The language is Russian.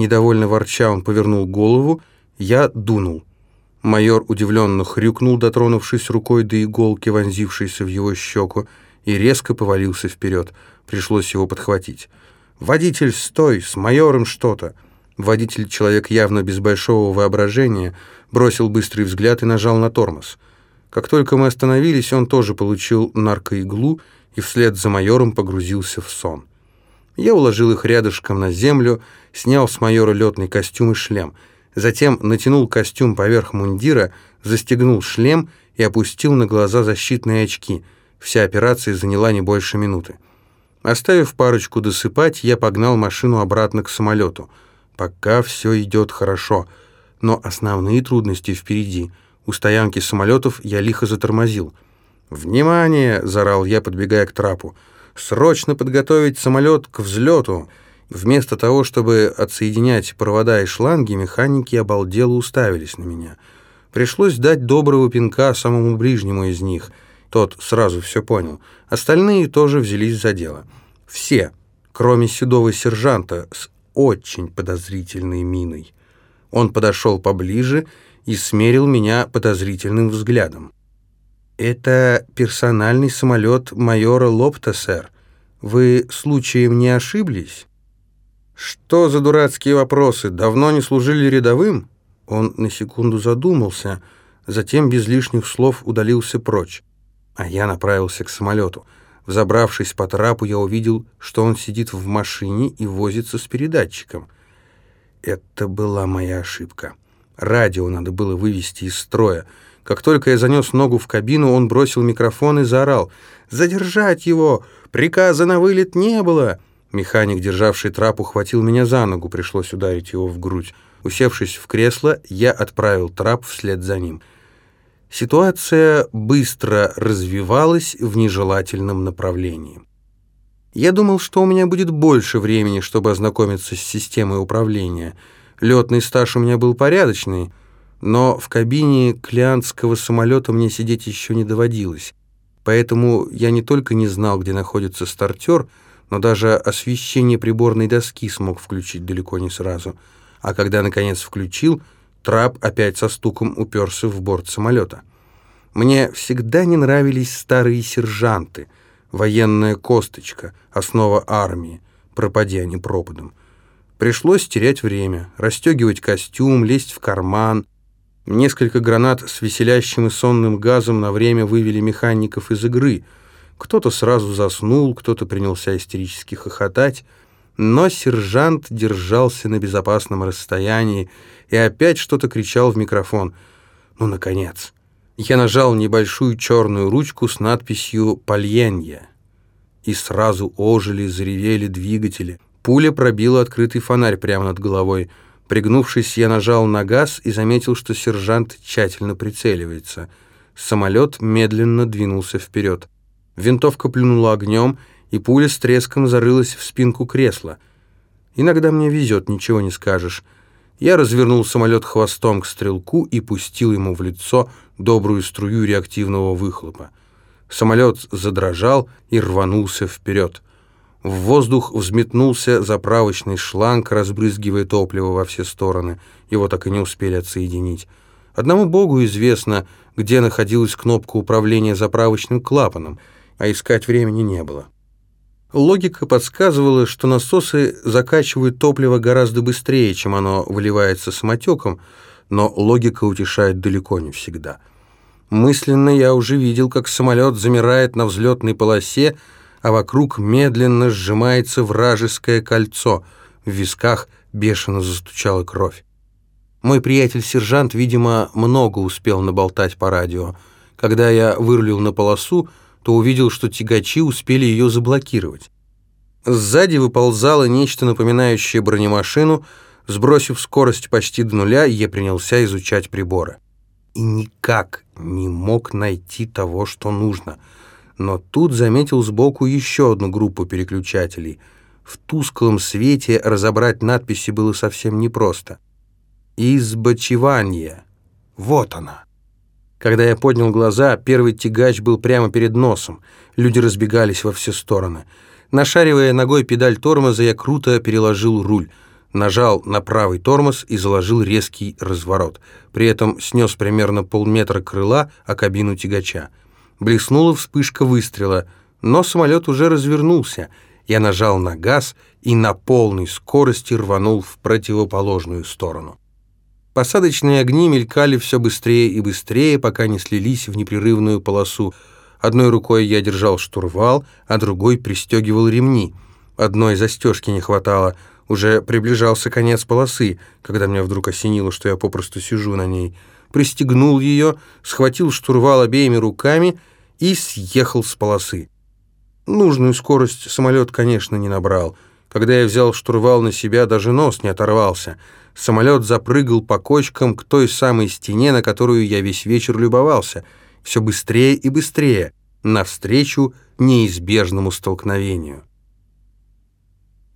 Недовольно ворча он повернул голову, я дунул. Майор удивленно хрюкнул, дотронувшись рукой до иголки, вонзившейся в его щеку, и резко повалился вперед. Пришлось его подхватить. «Водитель, стой! С майором что-то!» Водитель, человек явно без большого воображения, бросил быстрый взгляд и нажал на тормоз. Как только мы остановились, он тоже получил наркоиглу и вслед за майором погрузился в сон. Я уложил их рядышком на землю, снял с майора летный костюм и шлем, затем натянул костюм поверх мундира, застегнул шлем и опустил на глаза защитные очки. Вся операция заняла не больше минуты. Оставив парочку досыпать, я погнал машину обратно к самолету. Пока все идет хорошо, но основные трудности впереди — у стоянки самолетов я лихо затормозил. «Внимание!» — заорал я, подбегая к трапу. «Срочно подготовить самолет к взлету!» Вместо того, чтобы отсоединять провода и шланги, механики обалдело уставились на меня. Пришлось дать доброго пинка самому ближнему из них. Тот сразу все понял. Остальные тоже взялись за дело. Все, кроме седого сержанта с очень подозрительной миной. Он подошел поближе и смерил меня подозрительным взглядом. «Это персональный самолет майора Лопта, сэр. Вы случаем не ошиблись?» «Что за дурацкие вопросы? Давно не служили рядовым?» Он на секунду задумался, затем без лишних слов удалился прочь. А я направился к самолету. Взобравшись по трапу, я увидел, что он сидит в машине и возится с передатчиком. Это была моя ошибка. Радио надо было вывести из строя. Как только я занес ногу в кабину, он бросил микрофон и заорал. «Задержать его! Приказа на вылет не было!» Механик, державший трап, ухватил меня за ногу, пришлось ударить его в грудь. Усевшись в кресло, я отправил трап вслед за ним. Ситуация быстро развивалась в нежелательном направлении. Я думал, что у меня будет больше времени, чтобы ознакомиться с системой управления — Летный стаж у меня был порядочный, но в кабине клиантского самолета мне сидеть еще не доводилось. Поэтому я не только не знал, где находится стартер, но даже освещение приборной доски смог включить далеко не сразу. А когда, наконец, включил, трап опять со стуком уперся в борт самолета. Мне всегда не нравились старые сержанты, военная косточка, основа армии, пропади они пропадом. Пришлось терять время, расстегивать костюм, лезть в карман. Несколько гранат с веселящим и сонным газом на время вывели механиков из игры. Кто-то сразу заснул, кто-то принялся истерически хохотать, но сержант держался на безопасном расстоянии и опять что-то кричал в микрофон. «Ну, наконец!» Я нажал небольшую черную ручку с надписью «Пальенье». И сразу ожили, заревели двигатели — Пуля пробила открытый фонарь прямо над головой. Пригнувшись, я нажал на газ и заметил, что сержант тщательно прицеливается. Самолет медленно двинулся вперед. Винтовка плюнула огнем, и пуля с треском зарылась в спинку кресла. Иногда мне везет, ничего не скажешь. Я развернул самолет хвостом к стрелку и пустил ему в лицо добрую струю реактивного выхлопа. Самолет задрожал и рванулся вперед. В воздух взметнулся заправочный шланг, разбрызгивая топливо во все стороны. Его так и не успели отсоединить. Одному богу известно, где находилась кнопка управления заправочным клапаном, а искать времени не было. Логика подсказывала, что насосы закачивают топливо гораздо быстрее, чем оно выливается самотеком, но логика утешает далеко не всегда. Мысленно я уже видел, как самолет замирает на взлетной полосе, а вокруг медленно сжимается вражеское кольцо. В висках бешено застучала кровь. Мой приятель-сержант, видимо, много успел наболтать по радио. Когда я вырулил на полосу, то увидел, что тягачи успели ее заблокировать. Сзади выползало нечто напоминающее бронемашину. Сбросив скорость почти до нуля, я принялся изучать приборы. И никак не мог найти того, что нужно — но тут заметил сбоку еще одну группу переключателей. В тусклом свете разобрать надписи было совсем непросто. «Избочевание». Вот она. Когда я поднял глаза, первый тягач был прямо перед носом. Люди разбегались во все стороны. Нашаривая ногой педаль тормоза, я круто переложил руль. нажал на правый тормоз и заложил резкий разворот. При этом снес примерно полметра крыла о кабину тягача. Блеснула вспышка выстрела, но самолет уже развернулся. Я нажал на газ и на полной скорости рванул в противоположную сторону. Посадочные огни мелькали все быстрее и быстрее, пока не слились в непрерывную полосу. Одной рукой я держал штурвал, а другой пристегивал ремни. Одной застежки не хватало — уже приближался конец полосы, когда меня вдруг осенило, что я попросту сижу на ней. Пристегнул ее, схватил штурвал обеими руками и съехал с полосы. Нужную скорость самолет, конечно, не набрал. Когда я взял штурвал на себя, даже нос не оторвался. Самолет запрыгал по кочкам к той самой стене, на которую я весь вечер любовался. Все быстрее и быстрее, навстречу неизбежному столкновению.